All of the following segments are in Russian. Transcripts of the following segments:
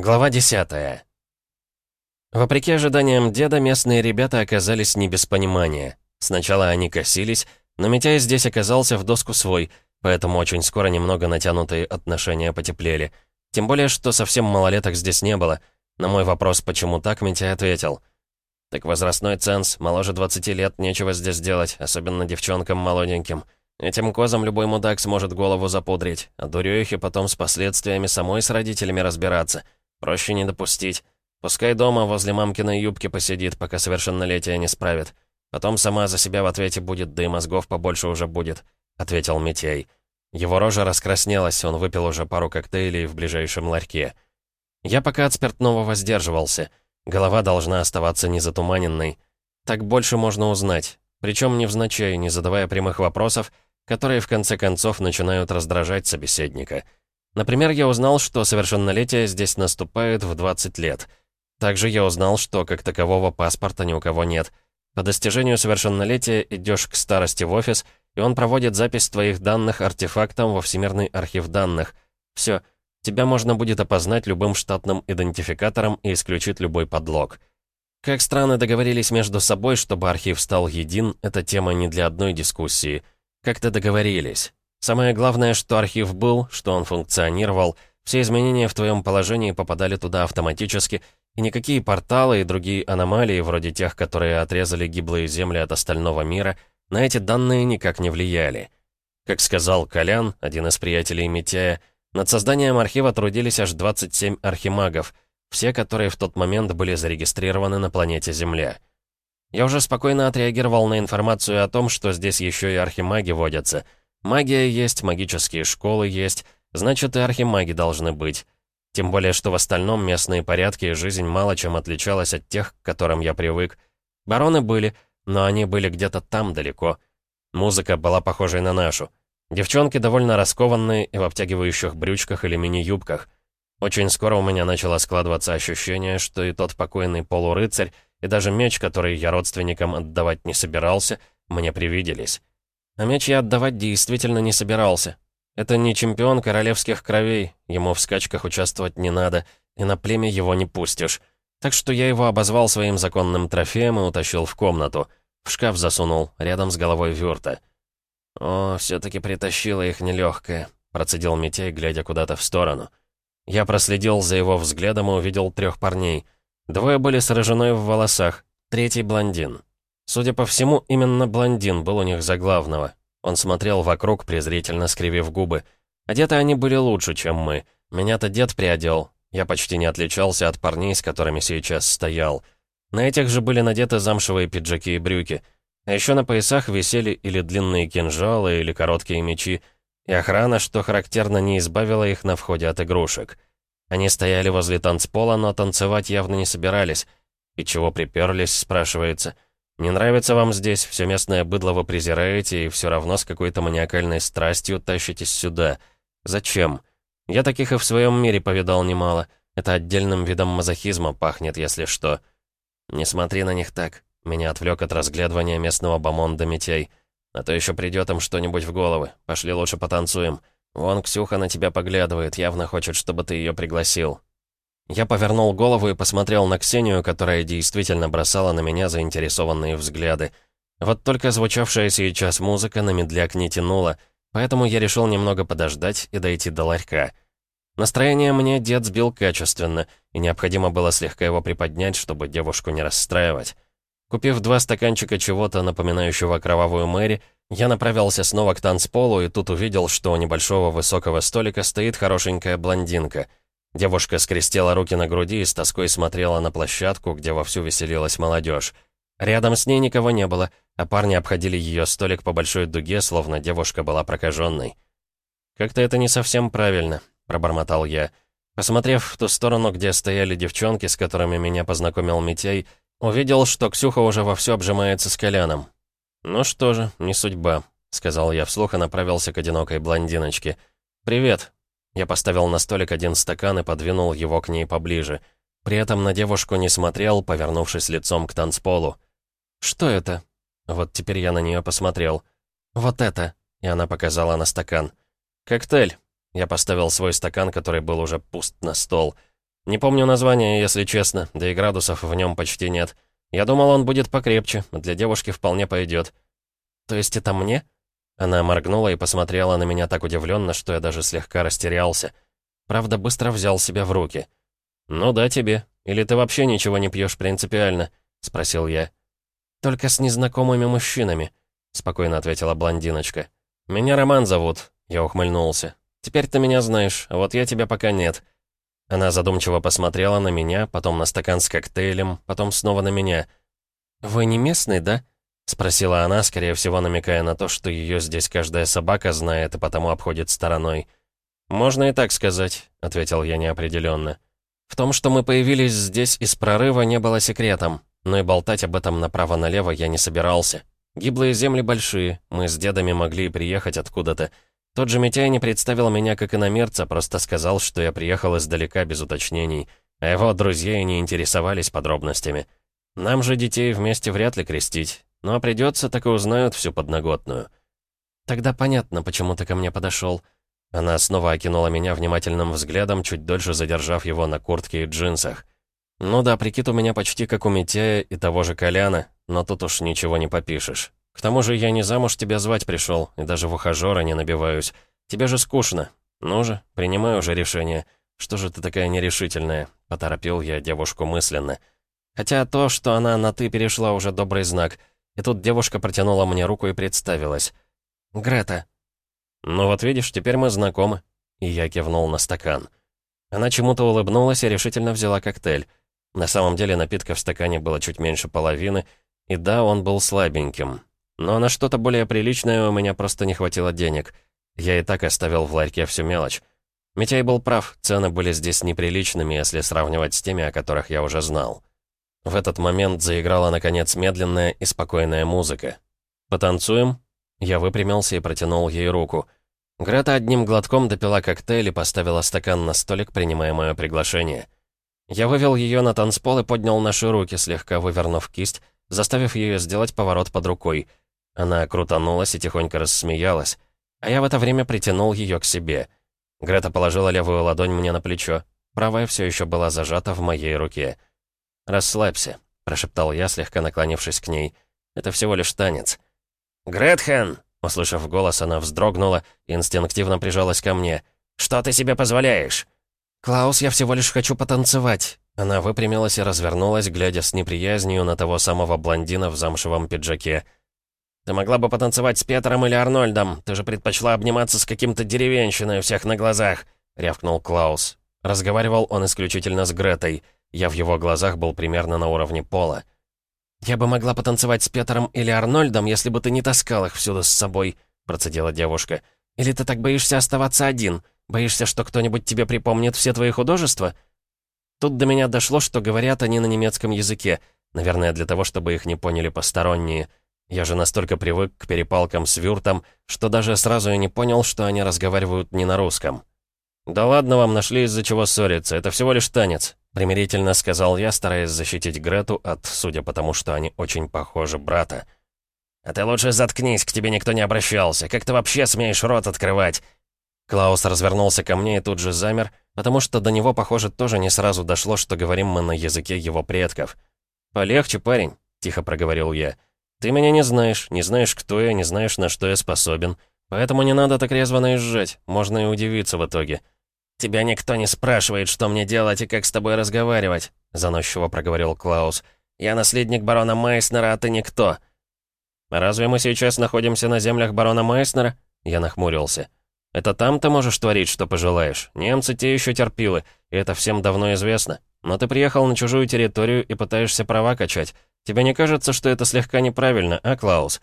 Глава 10 Вопреки ожиданиям деда, местные ребята оказались не без понимания. Сначала они косились, но Митяй здесь оказался в доску свой, поэтому очень скоро немного натянутые отношения потеплели. Тем более, что совсем малолеток здесь не было. На мой вопрос, почему так, Митяй ответил. «Так возрастной ценз, моложе 20 лет, нечего здесь делать, особенно девчонкам молоденьким. Этим козам любой мудак сможет голову запудрить, а дурёхе потом с последствиями самой с родителями разбираться». Проще не допустить. Пускай дома возле мамкиной юбки посидит, пока совершеннолетие не справит. Потом сама за себя в ответе будет, да и мозгов побольше уже будет», — ответил Митей. Его рожа раскраснелась, он выпил уже пару коктейлей в ближайшем ларьке. Я пока от спиртного воздерживался. Голова должна оставаться незатуманенной. Так больше можно узнать. Причем невзначай, не задавая прямых вопросов, которые в конце концов начинают раздражать собеседника. Например, я узнал, что совершеннолетие здесь наступает в 20 лет. Также я узнал, что как такового паспорта ни у кого нет. По достижению совершеннолетия идешь к старости в офис, и он проводит запись твоих данных артефактом во Всемирный архив данных. Все, тебя можно будет опознать любым штатным идентификатором и исключить любой подлог. Как страны договорились между собой, чтобы архив стал един, это тема не для одной дискуссии. Как-то договорились. Самое главное, что архив был, что он функционировал, все изменения в твоем положении попадали туда автоматически, и никакие порталы и другие аномалии, вроде тех, которые отрезали гиблые земли от остального мира, на эти данные никак не влияли. Как сказал Колян, один из приятелей Митяя, над созданием архива трудились аж 27 архимагов, все которые в тот момент были зарегистрированы на планете Земля. Я уже спокойно отреагировал на информацию о том, что здесь еще и архимаги водятся — Магия есть, магические школы есть, значит и архимаги должны быть. Тем более, что в остальном местные порядки и жизнь мало чем отличалась от тех, к которым я привык. Бароны были, но они были где-то там далеко. Музыка была похожей на нашу. Девчонки довольно раскованные и в обтягивающих брючках или мини-юбках. Очень скоро у меня начало складываться ощущение, что и тот покойный полурыцарь, и даже меч, который я родственникам отдавать не собирался, мне привиделись. А меч я отдавать действительно не собирался. Это не чемпион королевских кровей, ему в скачках участвовать не надо, и на племя его не пустишь. Так что я его обозвал своим законным трофеем и утащил в комнату. В шкаф засунул, рядом с головой Вюрта. «О, все-таки притащила их нелегкая», — процедил Митей, глядя куда-то в сторону. Я проследил за его взглядом и увидел трех парней. Двое были с рыжиной в волосах, третий — блондин. Судя по всему, именно блондин был у них за главного. Он смотрел вокруг, презрительно скривив губы. Одеты они были лучше, чем мы. Меня-то дед приодел. Я почти не отличался от парней, с которыми сейчас стоял. На этих же были надеты замшевые пиджаки и брюки. А еще на поясах висели или длинные кинжалы, или короткие мечи. И охрана, что характерно, не избавила их на входе от игрушек. Они стояли возле танцпола, но танцевать явно не собирались. И чего приперлись, спрашивается. — не нравится вам здесь, все местное быдло вы презираете и все равно с какой-то маниакальной страстью тащитесь сюда. Зачем? Я таких и в своем мире повидал немало. Это отдельным видом мазохизма пахнет, если что. Не смотри на них так. Меня отвлек от разглядывания местного бомонда Митей. А то еще придет им что-нибудь в головы. Пошли лучше потанцуем. Вон Ксюха на тебя поглядывает, явно хочет, чтобы ты ее пригласил. Я повернул голову и посмотрел на Ксению, которая действительно бросала на меня заинтересованные взгляды. Вот только звучавшая сейчас музыка на медляк не тянула, поэтому я решил немного подождать и дойти до ларька. Настроение мне дед сбил качественно, и необходимо было слегка его приподнять, чтобы девушку не расстраивать. Купив два стаканчика чего-то, напоминающего кровавую Мэри, я направился снова к танцполу и тут увидел, что у небольшого высокого столика стоит хорошенькая блондинка — Девушка скрестила руки на груди и с тоской смотрела на площадку, где вовсю веселилась молодежь. Рядом с ней никого не было, а парни обходили ее столик по большой дуге, словно девушка была прокаженной. «Как-то это не совсем правильно», — пробормотал я. Посмотрев в ту сторону, где стояли девчонки, с которыми меня познакомил Митей, увидел, что Ксюха уже вовсю обжимается с Коляном. «Ну что же, не судьба», — сказал я вслух и направился к одинокой блондиночке. «Привет», я поставил на столик один стакан и подвинул его к ней поближе. При этом на девушку не смотрел, повернувшись лицом к танцполу. «Что это?» Вот теперь я на нее посмотрел. «Вот это!» И она показала на стакан. «Коктейль!» Я поставил свой стакан, который был уже пуст на стол. Не помню название, если честно, да и градусов в нем почти нет. Я думал, он будет покрепче, для девушки вполне пойдет. То есть это мне? Она моргнула и посмотрела на меня так удивленно, что я даже слегка растерялся. Правда, быстро взял себя в руки. «Ну да, тебе. Или ты вообще ничего не пьешь принципиально?» — спросил я. «Только с незнакомыми мужчинами», — спокойно ответила блондиночка. «Меня Роман зовут», — я ухмыльнулся. «Теперь ты меня знаешь, а вот я тебя пока нет». Она задумчиво посмотрела на меня, потом на стакан с коктейлем, потом снова на меня. «Вы не местный, да?» — спросила она, скорее всего, намекая на то, что ее здесь каждая собака знает и потому обходит стороной. «Можно и так сказать», — ответил я неопределенно. В том, что мы появились здесь из прорыва, не было секретом, но и болтать об этом направо-налево я не собирался. Гиблые земли большие, мы с дедами могли приехать откуда-то. Тот же Митяй не представил меня как иномерца, просто сказал, что я приехал издалека без уточнений, а его друзья не интересовались подробностями. Нам же детей вместе вряд ли крестить, ну а придется, так и узнают всю подноготную. Тогда понятно, почему ты ко мне подошел. Она снова окинула меня внимательным взглядом, чуть дольше задержав его на куртке и джинсах. Ну да, прикид у меня почти как у Митяя и того же Коляна, но тут уж ничего не попишешь. К тому же я не замуж тебя звать пришел, и даже в ухажера не набиваюсь. Тебе же скучно. Ну же, принимай уже решение. Что же ты такая нерешительная?» — поторопил я девушку мысленно. Хотя то, что она на «ты» перешла, уже добрый знак — и тут девушка протянула мне руку и представилась. «Грета». «Ну вот видишь, теперь мы знакомы». И я кивнул на стакан. Она чему-то улыбнулась и решительно взяла коктейль. На самом деле напитка в стакане было чуть меньше половины, и да, он был слабеньким. Но на что-то более приличное у меня просто не хватило денег. Я и так оставил в ларьке всю мелочь. Митяй был прав, цены были здесь неприличными, если сравнивать с теми, о которых я уже знал. В этот момент заиграла, наконец, медленная и спокойная музыка. «Потанцуем?» Я выпрямился и протянул ей руку. Грета одним глотком допила коктейль и поставила стакан на столик, принимая мое приглашение. Я вывел ее на танцпол и поднял наши руки, слегка вывернув кисть, заставив ее сделать поворот под рукой. Она крутанулась и тихонько рассмеялась, а я в это время притянул ее к себе. Грета положила левую ладонь мне на плечо, правая все еще была зажата в моей руке. «Расслабься», — прошептал я, слегка наклонившись к ней. «Это всего лишь танец». «Гретхен!» — услышав голос, она вздрогнула и инстинктивно прижалась ко мне. «Что ты себе позволяешь?» «Клаус, я всего лишь хочу потанцевать». Она выпрямилась и развернулась, глядя с неприязнью на того самого блондина в замшевом пиджаке. «Ты могла бы потанцевать с Петром или Арнольдом. Ты же предпочла обниматься с каким-то деревенщиной у всех на глазах», — рявкнул Клаус. Разговаривал он исключительно с Гретой — я в его глазах был примерно на уровне пола. «Я бы могла потанцевать с Петром или Арнольдом, если бы ты не таскал их всюду с собой», процедила девушка. «Или ты так боишься оставаться один? Боишься, что кто-нибудь тебе припомнит все твои художества?» Тут до меня дошло, что говорят они на немецком языке, наверное, для того, чтобы их не поняли посторонние. Я же настолько привык к перепалкам с Вюртом, что даже сразу и не понял, что они разговаривают не на русском. «Да ладно вам, нашли из-за чего ссориться, это всего лишь танец», примирительно сказал я, стараясь защитить Грету от, судя по тому, что они очень похожи, брата. «А ты лучше заткнись, к тебе никто не обращался. Как ты вообще смеешь рот открывать?» Клаус развернулся ко мне и тут же замер, потому что до него, похоже, тоже не сразу дошло, что говорим мы на языке его предков. «Полегче, парень», — тихо проговорил я. «Ты меня не знаешь, не знаешь, кто я, не знаешь, на что я способен. Поэтому не надо так резво наезжать, можно и удивиться в итоге». «Тебя никто не спрашивает, что мне делать и как с тобой разговаривать», — заносчиво проговорил Клаус. «Я наследник барона Майснера, а ты никто». «Разве мы сейчас находимся на землях барона Майснера?» Я нахмурился. «Это там ты можешь творить, что пожелаешь. Немцы те еще терпилы, и это всем давно известно. Но ты приехал на чужую территорию и пытаешься права качать. Тебе не кажется, что это слегка неправильно, а, Клаус?»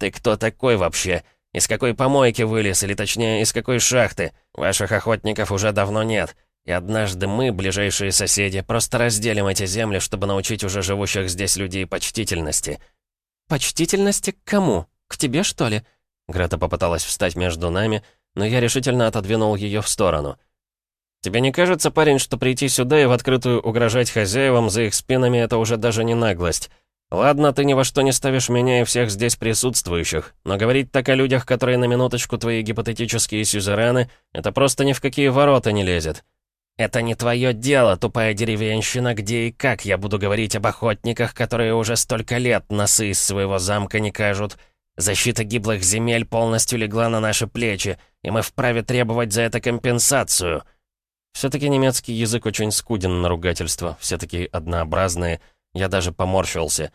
«Ты кто такой вообще?» Из какой помойки вылез, или точнее, из какой шахты? Ваших охотников уже давно нет. И однажды мы, ближайшие соседи, просто разделим эти земли, чтобы научить уже живущих здесь людей почтительности». «Почтительности к кому? К тебе, что ли?» Грета попыталась встать между нами, но я решительно отодвинул ее в сторону. «Тебе не кажется, парень, что прийти сюда и в открытую угрожать хозяевам за их спинами — это уже даже не наглость? «Ладно, ты ни во что не ставишь меня и всех здесь присутствующих, но говорить так о людях, которые на минуточку твои гипотетические сюзерены, это просто ни в какие ворота не лезет». «Это не твое дело, тупая деревенщина, где и как я буду говорить об охотниках, которые уже столько лет носы из своего замка не кажут. Защита гиблых земель полностью легла на наши плечи, и мы вправе требовать за это компенсацию». Все-таки немецкий язык очень скуден на ругательство, все такие однообразные. Я даже поморщился.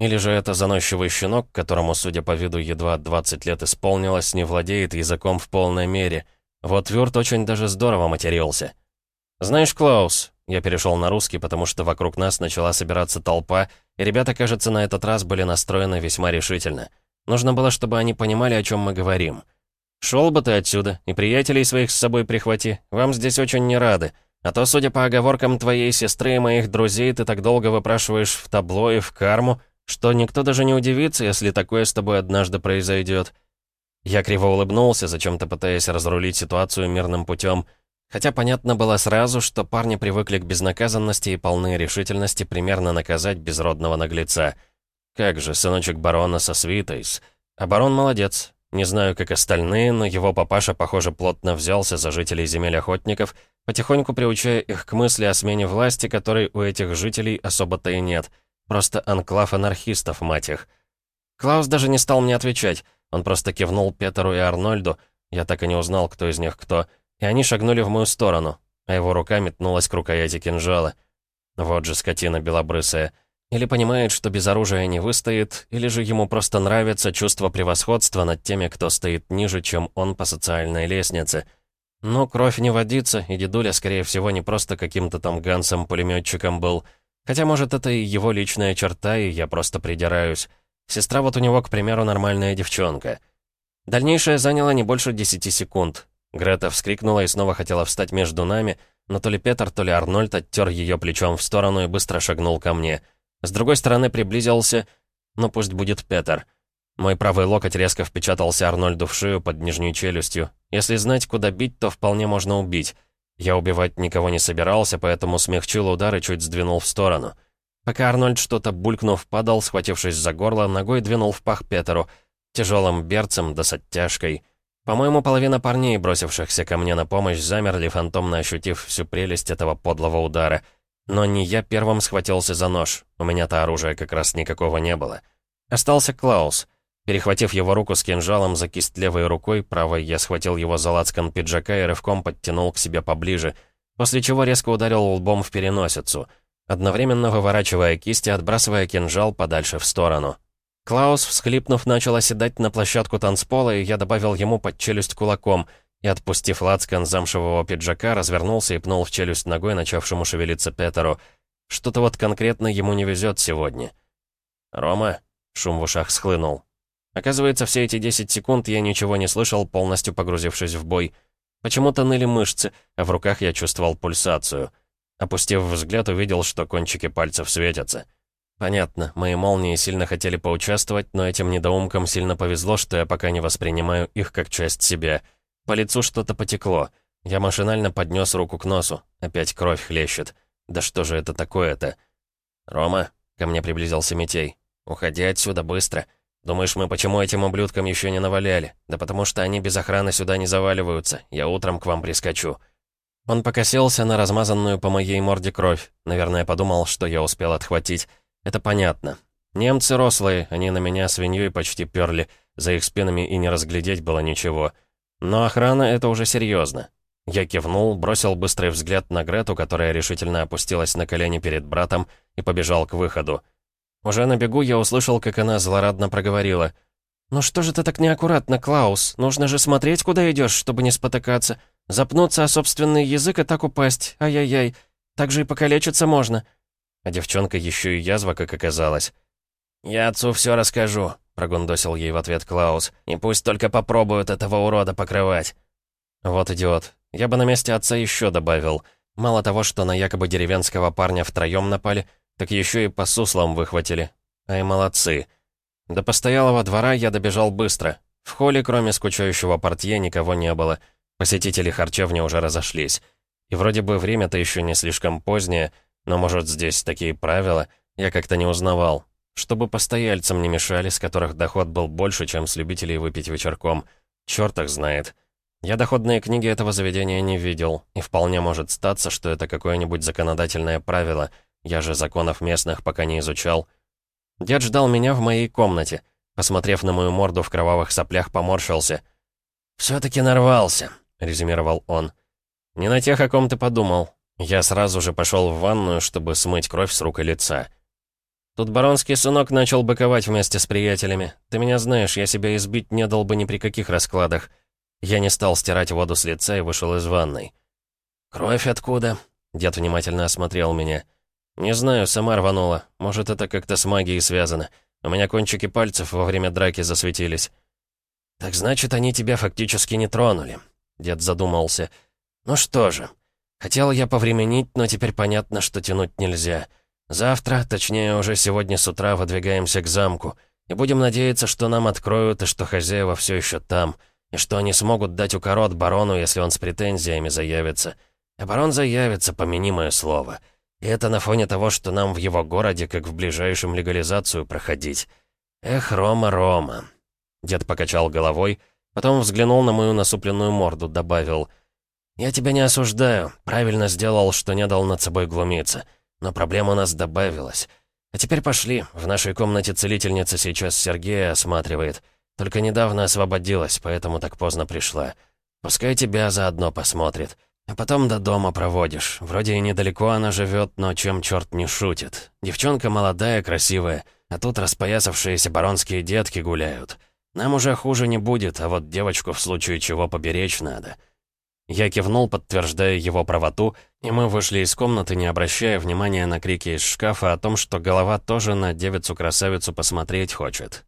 Или же это заносчивый щенок, которому, судя по виду, едва 20 лет исполнилось, не владеет языком в полной мере. Вот Вюрт очень даже здорово матерился. «Знаешь, Клаус...» Я перешел на русский, потому что вокруг нас начала собираться толпа, и ребята, кажется, на этот раз были настроены весьма решительно. Нужно было, чтобы они понимали, о чем мы говорим. «Шел бы ты отсюда, и приятелей своих с собой прихвати. Вам здесь очень не рады. А то, судя по оговоркам твоей сестры и моих друзей, ты так долго выпрашиваешь в табло и в карму, что никто даже не удивится, если такое с тобой однажды произойдет». Я криво улыбнулся, зачем-то пытаясь разрулить ситуацию мирным путем. Хотя понятно было сразу, что парни привыкли к безнаказанности и полны решительности примерно наказать безродного наглеца. Как же, сыночек барона со свитой. А барон молодец, не знаю, как остальные, но его папаша, похоже, плотно взялся за жителей земель охотников, потихоньку приучая их к мысли о смене власти, которой у этих жителей особо-то и нет. Просто анклав анархистов, мать их. Клаус даже не стал мне отвечать. Он просто кивнул Петеру и Арнольду, я так и не узнал, кто из них кто, и они шагнули в мою сторону, а его рука метнулась к рукояти кинжала. Вот же скотина белобрысая. Или понимает, что без оружия не выстоит, или же ему просто нравится чувство превосходства над теми, кто стоит ниже, чем он по социальной лестнице. Но кровь не водится, и дедуля, скорее всего, не просто каким-то там гансом-пулеметчиком был. Хотя, может, это и его личная черта, и я просто придираюсь. Сестра вот у него, к примеру, нормальная девчонка. Дальнейшее заняло не больше десяти секунд. Грета вскрикнула и снова хотела встать между нами, но то ли Петр, то ли Арнольд оттер ее плечом в сторону и быстро шагнул ко мне — с другой стороны приблизился, ну пусть будет Петер. Мой правый локоть резко впечатался Арнольду в шею под нижней челюстью. Если знать, куда бить, то вполне можно убить. Я убивать никого не собирался, поэтому смягчил удар и чуть сдвинул в сторону. Пока Арнольд что-то булькнув падал, схватившись за горло, ногой двинул в пах Петеру, тяжелым берцем да с оттяжкой. По-моему, половина парней, бросившихся ко мне на помощь, замерли, фантомно ощутив всю прелесть этого подлого удара — но не я первым схватился за нож. У меня-то оружия как раз никакого не было. Остался Клаус. Перехватив его руку с кинжалом за кисть левой рукой, правой я схватил его за лацкан пиджака и рывком подтянул к себе поближе, после чего резко ударил лбом в переносицу, одновременно выворачивая кисть и отбрасывая кинжал подальше в сторону. Клаус, всхлипнув, начал оседать на площадку танцпола, и я добавил ему под челюсть кулаком — и, отпустив лацкан замшевого пиджака, развернулся и пнул в челюсть ногой начавшему шевелиться Петеру. Что-то вот конкретно ему не везет сегодня. «Рома?» — шум в ушах схлынул. Оказывается, все эти 10 секунд я ничего не слышал, полностью погрузившись в бой. Почему-то ныли мышцы, а в руках я чувствовал пульсацию. Опустив взгляд, увидел, что кончики пальцев светятся. Понятно, мои молнии сильно хотели поучаствовать, но этим недоумкам сильно повезло, что я пока не воспринимаю их как часть себя — по лицу что-то потекло. Я машинально поднес руку к носу. Опять кровь хлещет. Да что же это такое-то? «Рома», — ко мне приблизился Митей, — «уходи отсюда быстро. Думаешь, мы почему этим ублюдкам еще не наваляли? Да потому что они без охраны сюда не заваливаются. Я утром к вам прискочу». Он покосился на размазанную по моей морде кровь. Наверное, подумал, что я успел отхватить. Это понятно. Немцы рослые, они на меня свиньей почти перли. За их спинами и не разглядеть было ничего. Но охрана — это уже серьезно. Я кивнул, бросил быстрый взгляд на Грету, которая решительно опустилась на колени перед братом и побежал к выходу. Уже на бегу я услышал, как она злорадно проговорила. «Ну что же ты так неаккуратно, Клаус? Нужно же смотреть, куда идешь, чтобы не спотыкаться. Запнуться о собственный язык и так упасть. Ай-яй-яй. Так же и покалечиться можно». А девчонка еще и язва, как оказалось. «Я отцу все расскажу», прогундосил ей в ответ Клаус. «И пусть только попробуют этого урода покрывать». Вот идиот. Я бы на месте отца еще добавил. Мало того, что на якобы деревенского парня втроем напали, так еще и по суслам выхватили. Ай, молодцы. До постоялого двора я добежал быстро. В холле, кроме скучающего портье, никого не было. Посетители харчевни уже разошлись. И вроде бы время-то еще не слишком позднее, но, может, здесь такие правила, я как-то не узнавал. Чтобы постояльцам не мешали, с которых доход был больше, чем с любителей выпить вечерком. Чёрт их знает. Я доходные книги этого заведения не видел, и вполне может статься, что это какое-нибудь законодательное правило. Я же законов местных пока не изучал. Дед ждал меня в моей комнате. Посмотрев на мою морду в кровавых соплях, поморщился. «Все-таки нарвался», — резюмировал он. «Не на тех, о ком ты подумал. Я сразу же пошел в ванную, чтобы смыть кровь с рук и лица. Тут баронский сынок начал быковать вместе с приятелями. Ты меня знаешь, я себя избить не дал бы ни при каких раскладах. Я не стал стирать воду с лица и вышел из ванной. «Кровь откуда?» Дед внимательно осмотрел меня. «Не знаю, сама рванула. Может, это как-то с магией связано. У меня кончики пальцев во время драки засветились». «Так значит, они тебя фактически не тронули», — дед задумался. «Ну что же, Хотел я повременить, но теперь понятно, что тянуть нельзя. Завтра, точнее уже сегодня с утра, выдвигаемся к замку. И будем надеяться, что нам откроют, и что хозяева все еще там. И что они смогут дать укорот барону, если он с претензиями заявится. А барон заявится, помяни мое слово. И это на фоне того, что нам в его городе, как в ближайшем легализацию проходить. Эх, Рома, Рома. Дед покачал головой, потом взглянул на мою насупленную морду, добавил — «Я тебя не осуждаю. Правильно сделал, что не дал над собой глумиться. Но проблема у нас добавилась. А теперь пошли. В нашей комнате целительница сейчас Сергея осматривает. Только недавно освободилась, поэтому так поздно пришла. Пускай тебя заодно посмотрит. А потом до дома проводишь. Вроде и недалеко она живет, но чем черт не шутит. Девчонка молодая, красивая, а тут распоясавшиеся баронские детки гуляют. Нам уже хуже не будет, а вот девочку в случае чего поберечь надо». Я кивнул, подтверждая его правоту, и мы вышли из комнаты, не обращая внимания на крики из шкафа о том, что голова тоже на девицу-красавицу посмотреть хочет.